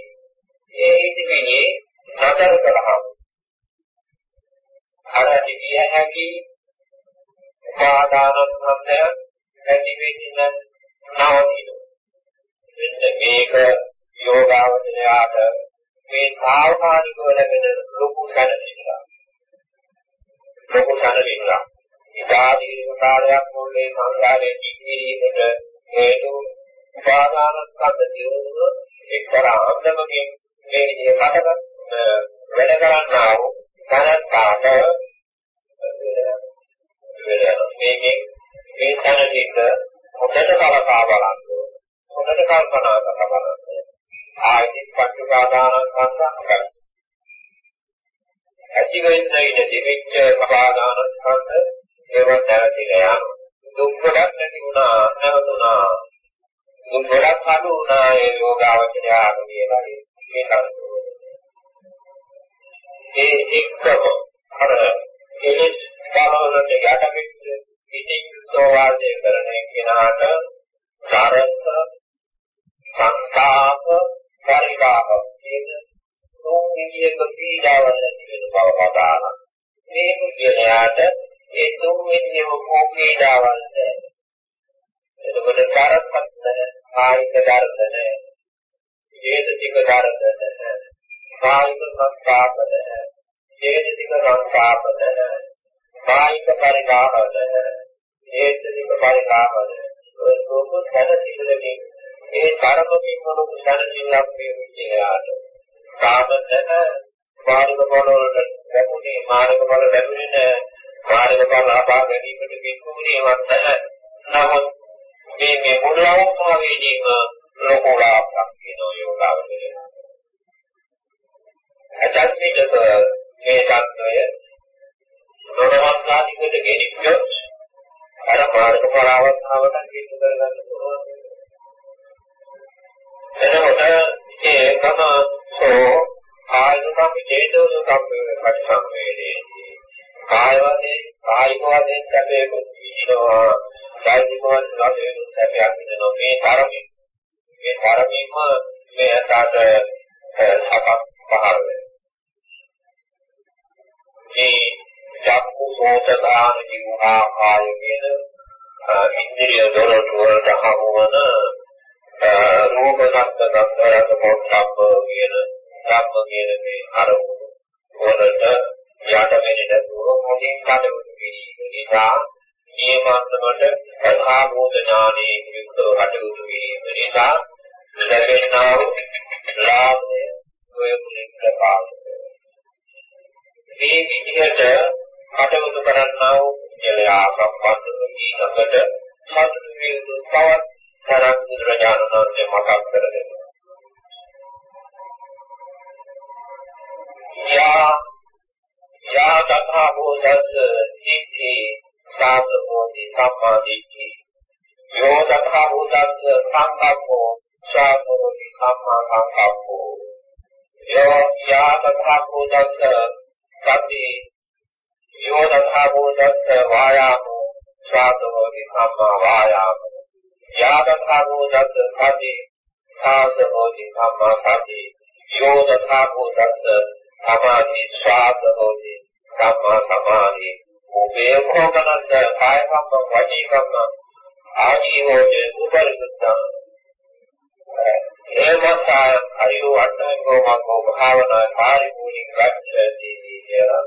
ඒ හිතිවිලි නතර කළාම අර දිවිය හැකි පාදාන ස්කන්ධයන් ඇති වෙන්නේ නැවතිනවා. මෙන්න මේක යෝගාවචරයාට මේ සාවකාලිකව ලැබෙන ලොකු දැනසීමක්. ලොකු දැනසීමක්. ඉදාදීන කාලයක් මුල්ලේ සංසාරයේ ජීවිතේට හේතු උපාදාන ස්කන්ධ දියුණුව එක්තරා අන්දමකින් මේ විදිහට වැඩ කරන්නා වූ තනත්තාට මේකෙන් මේ තනදිට හොඳට කලකා බලන්න හොඳට කල්පනා කරලා බලන්න. ආයතින් පංචපාදාන සංස්කන්ධ ඇති වෙන්නේ දෙවිච්ච පාදාන සංස්කන්ධ ඒවත් නැවතිලා යනවා. දුක් ගොඩක් නැති වුණා නැවතුණා. දුක් ගොඩක් අඩු වුණා ඒ යෝගාවචරය ආගමියලා මේ කරුණු. ඒ එක්කම අර කෙලෙස් කාලවලට යටපෙච්ච ඉතිං සෝවාදේ කරන කෙනාට සාරස්ස සංකාප පරිකාප කියන තුන් විදියක පීඩාවල් ඇති වෙන බව පදාන. මේ පුද්ගලයාට ඒ තුන්වෙනිම කෝපීඩාවල්ද එතකොට කරපත්තන කායික දර්ශන ජේතික දර්ශන කායික සංස්කාපන ජේතික සංස්කාපන කායික පරිගාහන ජේතික පරිගාහන රූප සැනසීමකින් ඒ කර්මකින් මොන සැනසීමක් මේ විචයාට කාමතන මාර්ග වලට ලැබුණේ. මාර්ග වල ලැබුණේ කාර්යකර ලබා ගැනීමට කිම්මුණේ වන්දන නමුත් මේ මේ මුලවම වීදීම ලෝකෝලාවක් කියන යෝගාවදේ. අජාත්මිකව මේ தত্ত্বය දොරවස්සාදිකට ගෙනිච්චොත් අර කාර්යකර අවස්ථාවට හේතු කරගන්න පුළුවන්. එතකොට ඒකම සෝ ආයතන විදේතෝ සම්පූර්ණ පරිසම්වේදී කාය වශයෙන් කායික වශයෙන් සැපේ කුද්ධිනවා කායික වශයෙන් සැපයක් වෙනවා මේ තරමින් මේ තරමින්ම මේ අතට සකස් පහළ මේ චක්කු සෝත දාන ජීවහා කාය කියන ඉන්ද්‍රිය දොරටු වලට හමුවන රූප සත්ත්ව දස්තරක මොහොතක් කියන ධම්ම කියන මේ අරමුණු වලට යට වෙන්නේ නැතුව මොනින් කඩවුතු කිරීම නිසා නියමන්තමට සදා භෝධනානේ විමුක්තව කටයුතු කිරීම නිසා ලැබෙනා වූ ලාභය ඔය මුලින් ප්‍රකාශ මේ විදිහට කටයුතු කරන්නා වූ ජලයා සම්පන්න ඊකට සතුටු වේ යුතු තවත් තරම් බුදුරජාණන් වහන්සේ මතක් කර දෙනවා. යා යා තථා භූතස්ස ඉති සාසෝති සම්මාදිට්ඨි. යෝ තථා භූතස්ස සංකප්පෝ සාසෝති සම්මා සංකප්පෝ යෝ යා තථා භූතස්ස සති යෝ තථා භූතස්ස වායාමෝ සාසෝති සම්මා වායාමෝ යා තථා භූතස්ස සති සාසෝති සම්මා සති යෝ තථා භූතස්ස සමාධි ස්වාදෝති සම්මා සමාධි උපේ කෝකනන්ද කාය කම්ම වචී කම්ම ආජීවෝජේ උපරිගතං ඒවතාය අයෝ අටංගෝ මග්ගෝ භාවනා කාර්යමූලික ගච්ඡති කියලා.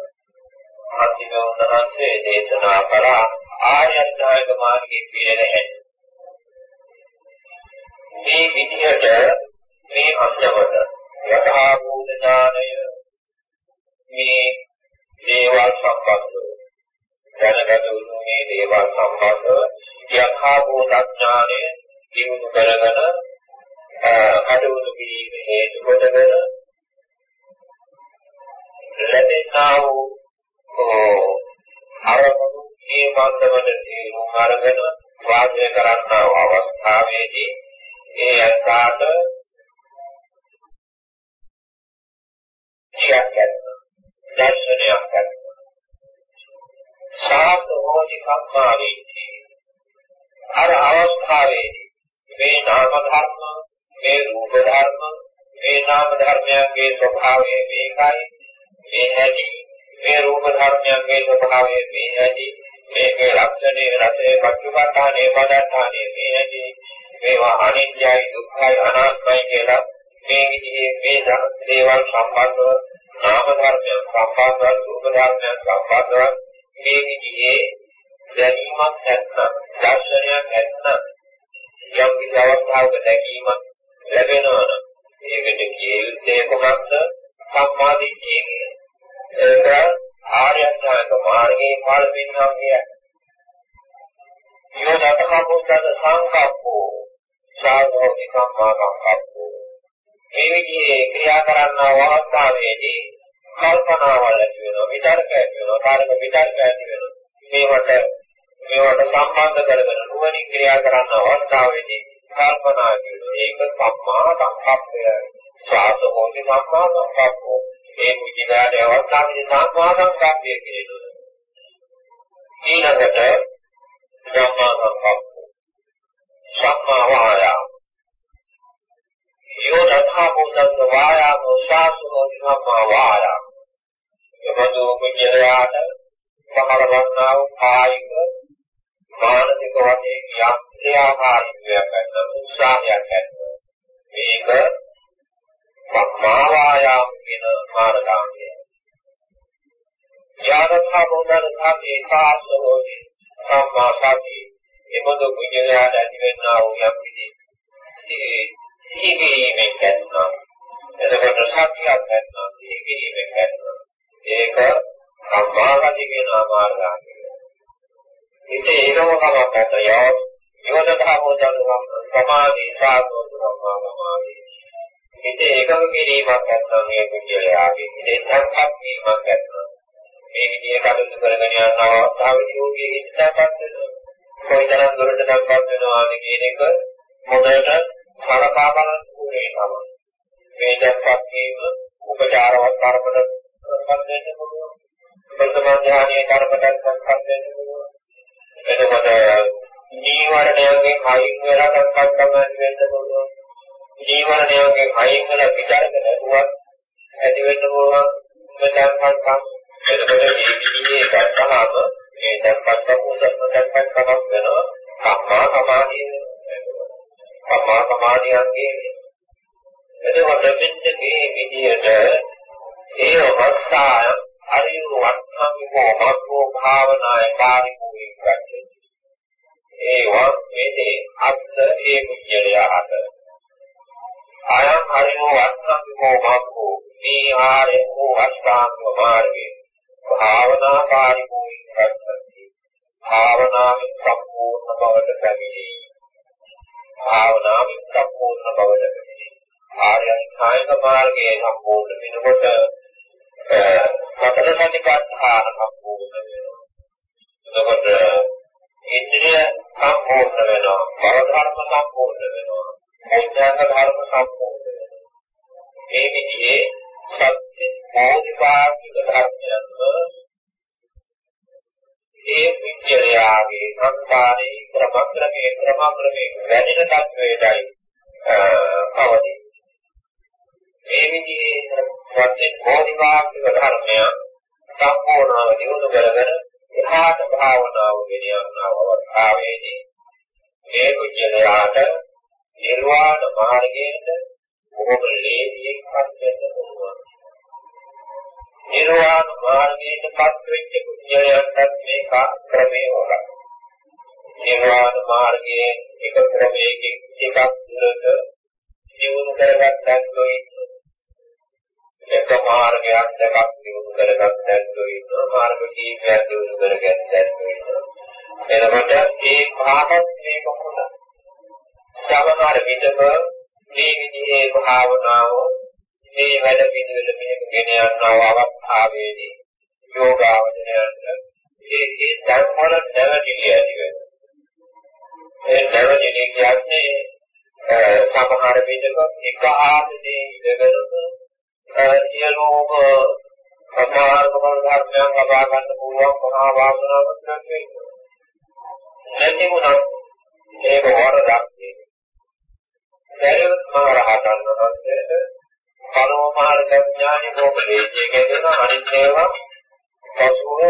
අන්තිම උන්වහන්සේ දේශනා කරා ආයත්නායක මාර්ගයේ පිළිරෙහෙන් මේ විදිහට මේ අන්දමට යථා භූත ඥානය මේ දේවල් සම්බන්ධව. දැනගත යුතු මේ දේවල් සම්බන්ධව යථා භූත ඥානය දිනු කරගෙන කටයුතු කිරීම හේතු කොටගෙන ලැබෙනා වූ අරමුණු මේ මන්දමට තේරුම් අරගෙන වාසය කරන්නා වූ අවස්ථාවේදී ඒ අකාට සාතෝති සම්මාදීති. අර අවස්ථාවේදී මේ නාම ධර්ම, මේ රූප ධර්ම, මේ නාම ධර්මයන්ගේ ස්වභාවය මේකයි. මේ හැටි මේ රූප ධර්මයන්ගේ ස්වභාවය මේ හැටි මේකේ ලක්ෂණේ රසේ පච්චුපට්ඨානේ පදත්තානේ මේ හැටි මේවා අනිත්‍යයි දුක්ඛයි අනාත්මයි කියලා මේ විදිහේ මේ දේවල් සම්බන්ධව නාම ධර්මයන් සම්බන්ධව රූප ධර්මයන් සම්බන්ධව මේ විදිහේ දැනීමක් නැත්නම් දර්ශනයක් නැත්නම් යම් කිසි අවස්ථාවක දැකීමක් ලැබෙනවා නම් ඒකට කිය යුත්තේ කොහොමද සම්මාදිට්ඨිය ඒක ආර්යඥාන මාර්ගයේ ඵල වෙනවා කියන්නේ යෝධතකපුත්තද සංකප්පෝ? සාධෝති සම්මා සංකප්පෝ මේ විදිහේ ක්‍රියා කරන අවස්ථාවේදී කල්පනාවල් ඇති වෙනවා විචාරක ඇති වෙනවා කාර්ක විචාරක ඇති වෙනවා. මේවට මේවට සම්බන්ධ කරගෙන නුවණින් ක්‍රියා කරන අවස්ථාවේදී කල්පනා කරනවා. ඒක සම්මා සංකප්පය සාසෝති සම්මා සංකප්පෝ මේ මුචිදාට අවස්ථාවේදී සම්මා සංකප්පය කියනවා. ඊළඟට සම්මා සංකප්පෝ සම්මා වායාම යෝ තථා භූතස්ස වායාමෝ සාසුනෝ ධම්මා වායාම යමදෝ කුජලයාට ක්‍රියාකාරීත්වයක් ගන්න උත්සාහයක් ගන්න මේක මක්මාවායාම කියන මාර්ගාංගය යාරතා බෝධන සාපේ කාසෝහි සම්මා සති එබඳු විඤ්ඤාණය ඇති වෙනා වූ යම් කිසි සීගීමෙන් ගන්නවා එතකොට සත්‍යයක් ගන්නවා සීගීමෙන් ගන්නවා ඒක සම්මාගති කියන මාර්ගාංගය ඉතින් ඒකම කමක් නැහැ යෝධතා බෝධන සමාධි සාධෝ සමාධි ඉතින් ඒකම කිරීමක් නැත්නම් මේ විඤ්ඤාණයගේ ඉතින් සංකප්ප වීමක් නැත්නම් මේ විදිහේ කටයුතු කරගෙන යන අවස්ථාවේදී යෝගී ඉස්සපත් වෙනවා. කොයිතරම් දුරට සම්පත් වෙනවාද කියන එක මොදේට සලකා බලන්න ඕනේ තමයි. මේ දැක්කත් වීම උපචාරවත් කර්මද සම්බන්ධ වෙන්න පුළුවන්. ප්‍රථම ඥානීය කර්මයක් සම්බන්ධ වෙන්න පුළුවන්. එතකොට නීවරණයන්ගෙන් අයින් වෙලා සංකල්ප තමයි වෙන්න පුළුවන්. නීවරණයන්ගෙන් අයින් වෙලා විචාරක නැතුවත් ඇති වෙන්න පුළුවන්. මෙතන එතකොට මේ විදිහේ දැක්කම මේ දැක්කත් උසස්ම දැක්කත් කමක් වෙනවා සම්මා සමාධිය සම්මා සමාධියන්ගේ එතකොට මෙන්න මේ විදිහට ඒ අවස්ථාව හරිය වත්සමිකෝ මග්ගෝ භාවනාය කාර්යෝයි කරන්නේ ඒ වස්මේදී අත්ථ ඒ කුජලය අත ආයම් හරිය වත්සමිකෝ මග්ගෝ මේ ආරේ අෂ්ටාංග මාර්ගයේ භාවනාකාරී වූ භාවනාවෙන් සම්පූර්ණ බවට පැමිණි භාවනාවෙන් සම්පූර්ණ බවට පැමිණි ආර්යයන් කායික මාර්ගයේ සම්පූර්ණ වෙනකොට සතර සතිපට්ඨාන සම්පූර්ණ වෙනවා. එතකොට ඉන්ද්‍රිය සම්පූර්ණ වෙනවා බව ධර්ම සම්පූර්ණ වෙනවා අඥාන ධර්ම සම්පූර්ණ වෙනවා. මේ විදිහේ සත්‍ය බෝධිපාක්ෂික ධර්මයන්ව ඒ විද්‍යාවේ සංස්කාරේ ක්‍රමක්‍රමයේ ක්‍රමක්‍රමයේ වැඩින තත්වයටයි නිර්වාණ මාර්ගයට පත් වෙච්ච කුජලයන්ට මේක ක්‍රමේ වල. නිර්වාණ මාර්ගයේ එක ක්‍රමයකින් එකක් දුරට දියුණු කරගත්තත් කොයි එක මාර්ගයක් දෙකක් දියුණු කරගත්තත් කොයි මාර්ග කීපයක් දියුණු කරගත්තත් කොයි එනකොට ඒ භාගත් මේක හොඳයි. නැති වුණා ඒක වරදක් නෙවෙයි. සරියුත් මහ රහතන් වහන්සේට පරමමාර්ග ඥානෙ මොකදේජේ කියන අනිත් ඒවා පසුව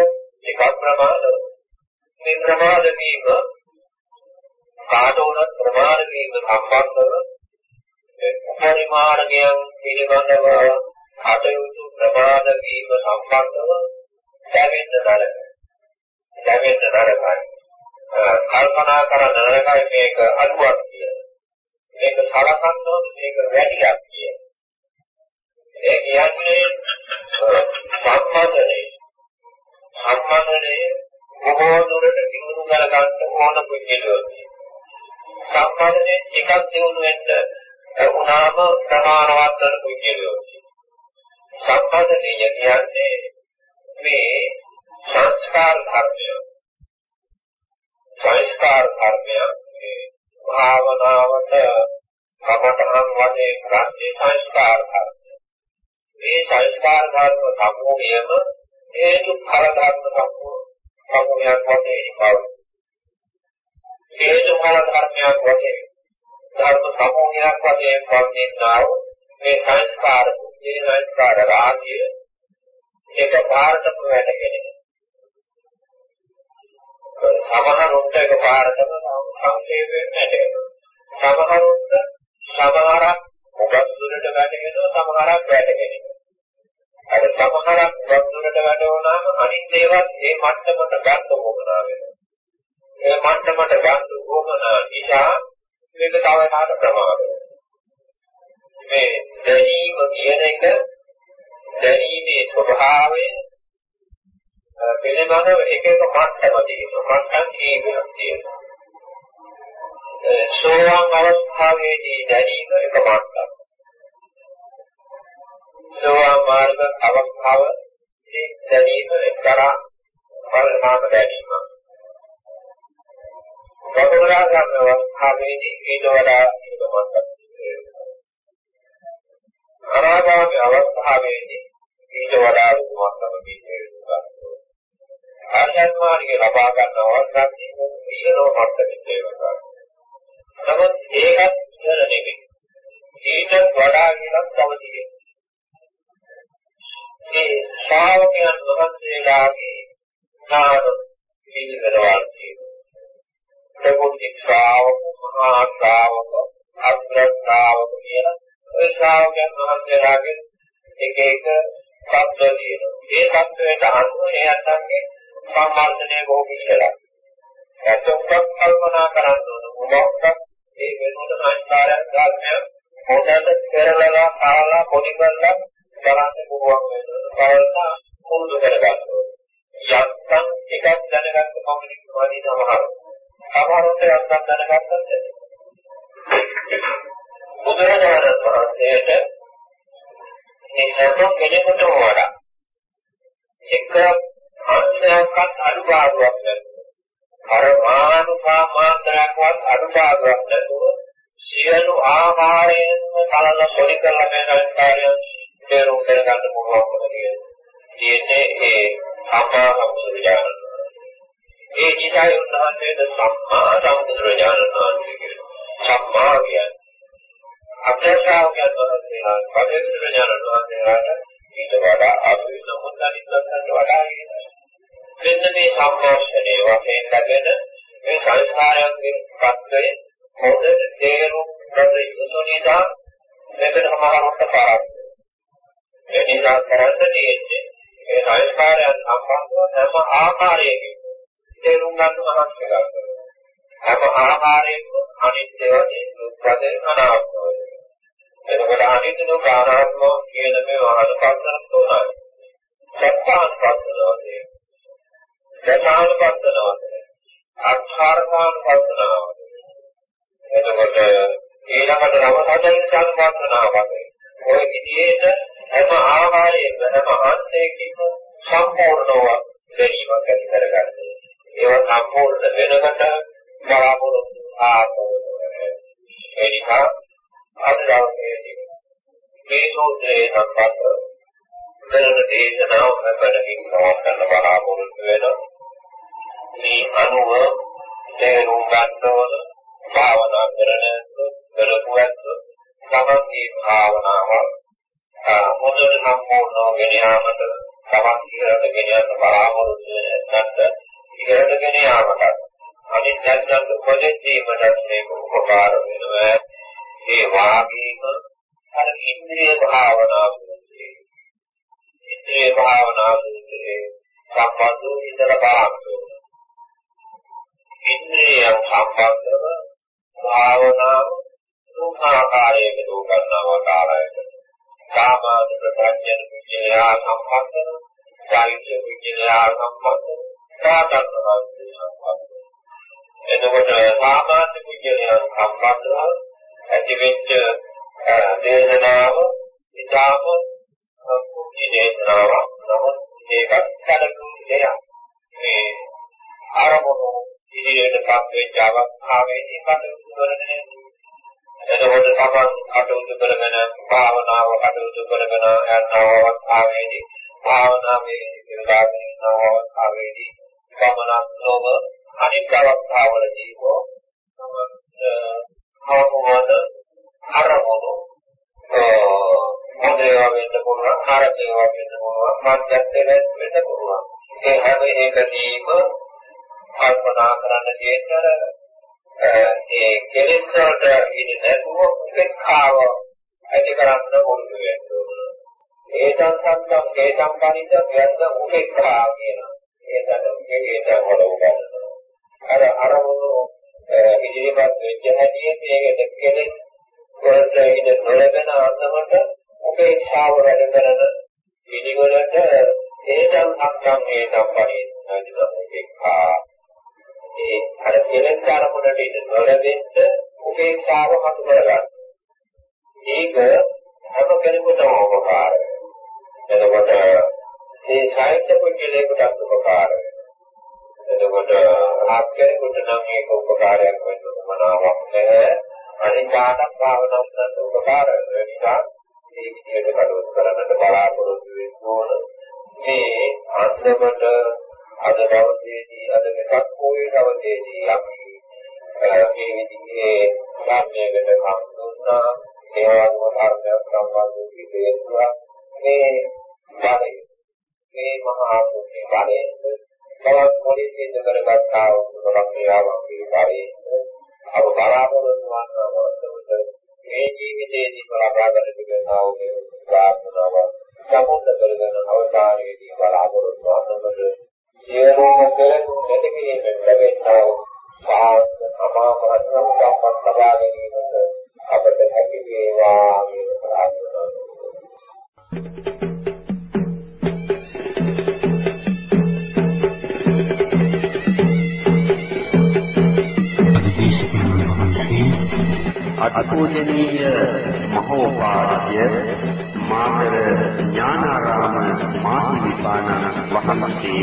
එක ප්‍රමාද මේ ප්‍රමාද වීම කාට උනත් ප්‍රමාද වීම සම්බන්ධව පරිමාර්ගයන් පිළිබඳව කටයුතු ප්‍රමාද වීම සම්බන්ධව දැවෙන්න නරකයි. දැවෙන්න නරකයි. කල්පනා කරන නරකයි මේක අනුවක් කියලා. මේක සලකන්න ඕනේ මේක වැඩියක් කියන. ඒ කියන්නේ සම්මතනේ සම්මතනේ බොහෝ දුරට දිනු කරගන්න ඕන පුද්ගලයෝ. සම්මතනේ එකක් දිනු වෙන්න උනාම සමානවත් කරන පුද්ගලයෝ. සම්මතනේ කියන්නේ මේ සංස්කාර ධර්මය. සංස්කාර ධර්මය භාවනාවට කමඨහන් වශයෙන් ගන්නේ සංස්කාර ධර්ම. මේ සංස්කාර ධර්ම සම්මෝහයම හේතු ඵල ධර්ම සම්මෝහයක් වශයෙන් බව. හේතු ඵල ධර්මයක් වශයෙන් ධර්ම සම්මෝහයක් වශයෙන් පවතිනා මේ සංස්කාර මේ සංස්කාර රාගය එක පාරටම වැඩගෙන සමහරුන්ට එකපාරටම සංකේත වෙන්නේ නැහැ. සමහරුන්ට සමහරක් මොකක් දුරට වැටෙනවා සමහරක් වැටෙන්නේ. අර සමහරක් මොකක් දුරට වැටුණාම අනිත් ඒවාත් මේ මට්ටමට ගන්න ඕනා වෙනවා. මේ මට්ටමට ගන්න ඕන නිසා මේක තව කාට ප්‍රමාද මේ දැනීම කියන එක දැනීමේ ස්වභාවය පිළිබඳව එක එක මට්ටම තියෙනවා. මට්ටම් කීපයක් තියෙනවා. සෝවාන් අවස්ථාවේදී දැනීම එක මට්ටම්. සෝවාන් මාර්ග අවස්ථාව ඒ දැනීම එක්තරා පරිණාම දැනීම. ගෞරවාගම අවස්ථාවේදී ඊට වඩා එක මට්ටම්. අනාගාමී අවස්ථාවේදී ඊට වඩා මට්ටම තියෙනවා. ආර්යයන් මාර්ගය ලබා ගන්නවා නම් ඊළඟ මට්ටමේ තේරුම් නමුත් ඒකත් ඉවර නෙමෙයි. ඊට වඩා වෙනස් තව තියෙනවා. මේ ශ්‍රාවකයන් වහන්සේලාගේ නාම පිළිවෙලවල් තියෙනවා. ප්‍රබුද්ධ ශ්‍රාවක, මහා ශ්‍රාවක, අග්‍ර ශ්‍රාවක කියලා ඒ ශ්‍රාවකයන් වහන්සේලාගේ එක එක සත්‍ය තියෙනවා. ඒ සත්‍යයට අනුව ඒ අත්ංගේ සම්මාර්ථනය බොහෝ ඉස්සලා. ඒකත් කල්පනා කරන්න ඕන. මොකක්ද ඒ වෙනකොට සංස්කාරයන් ගාමය හොඳට පෙරලලා කාලා පොඩි කරලා බලන්න පුළුවන් වෙනවා. බලලා කුරුදු කරගන්න යත්තම් එකක් දැනගත්ත පමණින් වාදී සමහර. සමහරවිට යත්තම් දැනගත්තත් බුදුරජාණන් වහන්සේට මේ සත්‍ය කෙනෙකුට වඩා එක අන්‍යයන්වත් අනුභවයක් නැහැ. පරමාණු සාමාන්තරයක්වත් අනුපාදයක් නැතුව සියලු ආකාරයෙන් කලන පොඩි කරලා මේ සංස්කාරය තේරුම් කරගන්න පුළුවන්කම තියෙන්නේ ඒ සම්මා සම්බුදුරජාණන් ඒ නිසයි උන්වහන්සේට සම්මා සම්බුදුරජාණන් වහන්සේ කියන්නේ සම්මා කියන්නේ. අත්‍යශාවකයන් වහන්සේලා පදේශරජාණන් වහන්සේලාට ඊට වඩා අභිනව මුන්දානිත් වඩා ඉන්නේ. මෙන්න මේ සම්පෝෂණයේ වශයෙන් ලැබෙන මේ සංස්කාරයන්ගේ පත්‍රය හොඳට තේරුම් ගන්න යුතු නිසා මෙතන සමානවට පාරක්. ඒ නිසා කරන්න තියෙන්නේ මේ සංස්කාරයන් සම්බන්ධව හැම ආකාරයකින් තේරුම් ගන්න අවශ්‍ය කරනවා. හැම ආකාරයකම අනිත්‍ය වශයෙන් දුක්ඛයෙන් අනාත්මයි. එතකොට අනිත්‍ය දුක්ඛ අනාත්ම කියන මේ වහන පස්සන තෝරයි. සත්‍යාන් පස්සන දසානුපස්සනාව අක්ඛාරකානුපස්සනාව එතකොට ඊළඟට රමසජන සංපස්සනාව ඔය විදිහට හැම ආහාරයකම හැම අන්තයකින්ම සම්පූර්ණව දැනීමක් ඇති කරගන්න. ඒවා සම්පූර්ණ වෙනකොට බලාපොරොත්තු ආපෝරණය. ඒ නිසා අද දවසේදී මේ සූත්‍රයේ සම්පස්ස වෙන දේශනාව හැබැයි නවත්තන්න බලාපොරොත්තු වෙනවා. මේ අනුව තේරුම් ගන්න ඕන භාවනා කරන කරපුවත් තමන්ගේ භාවනාව මොදල් සම්පූර්ණ ගෙන යාමට තමන් ඉහළට ගෙන යන්න බලාපොරොත්තු නැත්නම් ඉහළට ගෙන යාමට. අනිත් නැත්නම් ප්‍රොජෙක්ට් මේක උපකාර වෙනවා. ඒ වාගේම අර ඉන්ද්‍රිය භාවනාව ඉන්ද්‍රිය භාවනාව සම්බන්ධව ඉඳලා බලන්න. විද්‍යාව සම්බන්ධව සාහිත්‍ය විද්‍යාව සම්බන්ධව සාධර්මවා සම්බන්ධව එතකොට සාමාන්‍ය විද්‍යාව සම්බන්ධව ඇතිවෙච්ච දේශනාව ඉතාම කුංචි දේශනාවක් නමුත් ඒකත් කලකුම් දෙයක් මේ ආරම්භ ඉදිරියටපත් වෙච්ච අවස්ථාවේදී කටයුතු කරන්නේ එතකොට තමන් කටයුතු කරගෙන භාවනාව කටයුතු කරගෙන යන අවස්ථාවේදී භාවනාවේ ඉඳලාගෙන යන අවස්ථාවේදී ගමනක් නොව අනිත් අවස්ථාවලදී හෝ අවබෝධ අරමුණු මොදේවා වෙන්න පුළුවන් කාර්යේවා වෙන්න පුළුවන් මාර්ගයෙන් වෙන්න පුළුවන්. ඒ හැම එකදීම කල්පනා කරන්න තියෙන්නේ ඒ කෙලෙස් වලට ඉන්නේ නැතුව උපේක්ඛාව ඇති කරන්න පොඩු වෙන්න ඕන. ඒතං සම්පම් හේතං පනිත යන්න උපේක්ඛා කියනවා. ඒතන මේකේට හොරව ගන්නවා. අර අරමුණු ඉදිරිපත් වෙච්ච හැටි මේකට කෙලෙස් වලට ඉන්න නොලබන අන්දමට උපේක්ෂාව වැඩ කරන පිළිවෙලට හේතං සම්පම් හේතං පනිත නදින උපේක්ඛා ඒ අර කෙලෙස් ධර්මවලට ඉඳ නොලැබෙන්න උපේක්ෂාව මතු කරගන්න. ඒක හැම කෙනෙකුටම උපකාරයි. එතකොට මේ සාහිත්‍ය පුද්ගලයෙකුට උපකාරයි. එතකොට ආත්මයෙකුට නම් මේක උපකාරයක් වෙන්න මනාවක් නැහැ. අනිකාටත් භාවනා කරන්න උපකාර වෙන නිසා මේ විදිහට කටයුතු කරන්නට බලාපොරොත්තු වෙන්න ඕන. මේ අන්දමට අද දවසේදී අද වෙනත් පොයේ දවසේදී අපි මේ විදිහේ ධර්මයකට කම් දුන්නා ඒ වගේම ධර්මයක් සම්බන්ධ විදේශුවා මේ බලය මේ මහා පුණ්‍ය බලය තවත් පොලිසියෙන් කරගත්තා වූ රක්‍රියාවක් පිළිබඳව අප බලාපොරොත්තු වන්නා මේ ජීවිතයේදී බලාපොරොත්තු වෙනා වූ මේ ප්‍රාර්ථනාව සම්පූර්ණ කරගෙන අවසානයේදී බලාපොරොත්තු වන්නකොට සියලුම කෙලෙස් නැති කිරීමෙන් ලැබෙනා වූ සාර්ථක අමාමහත් සම්පත් ලබා ගැනීමට අපට හැකි වේවා කියන ප්‍රාර්ථනාව. අත්පූජනීය මහෝපාද්‍ය මාතර ඥානාරාම මාහිමිපාණන් වහන්සේ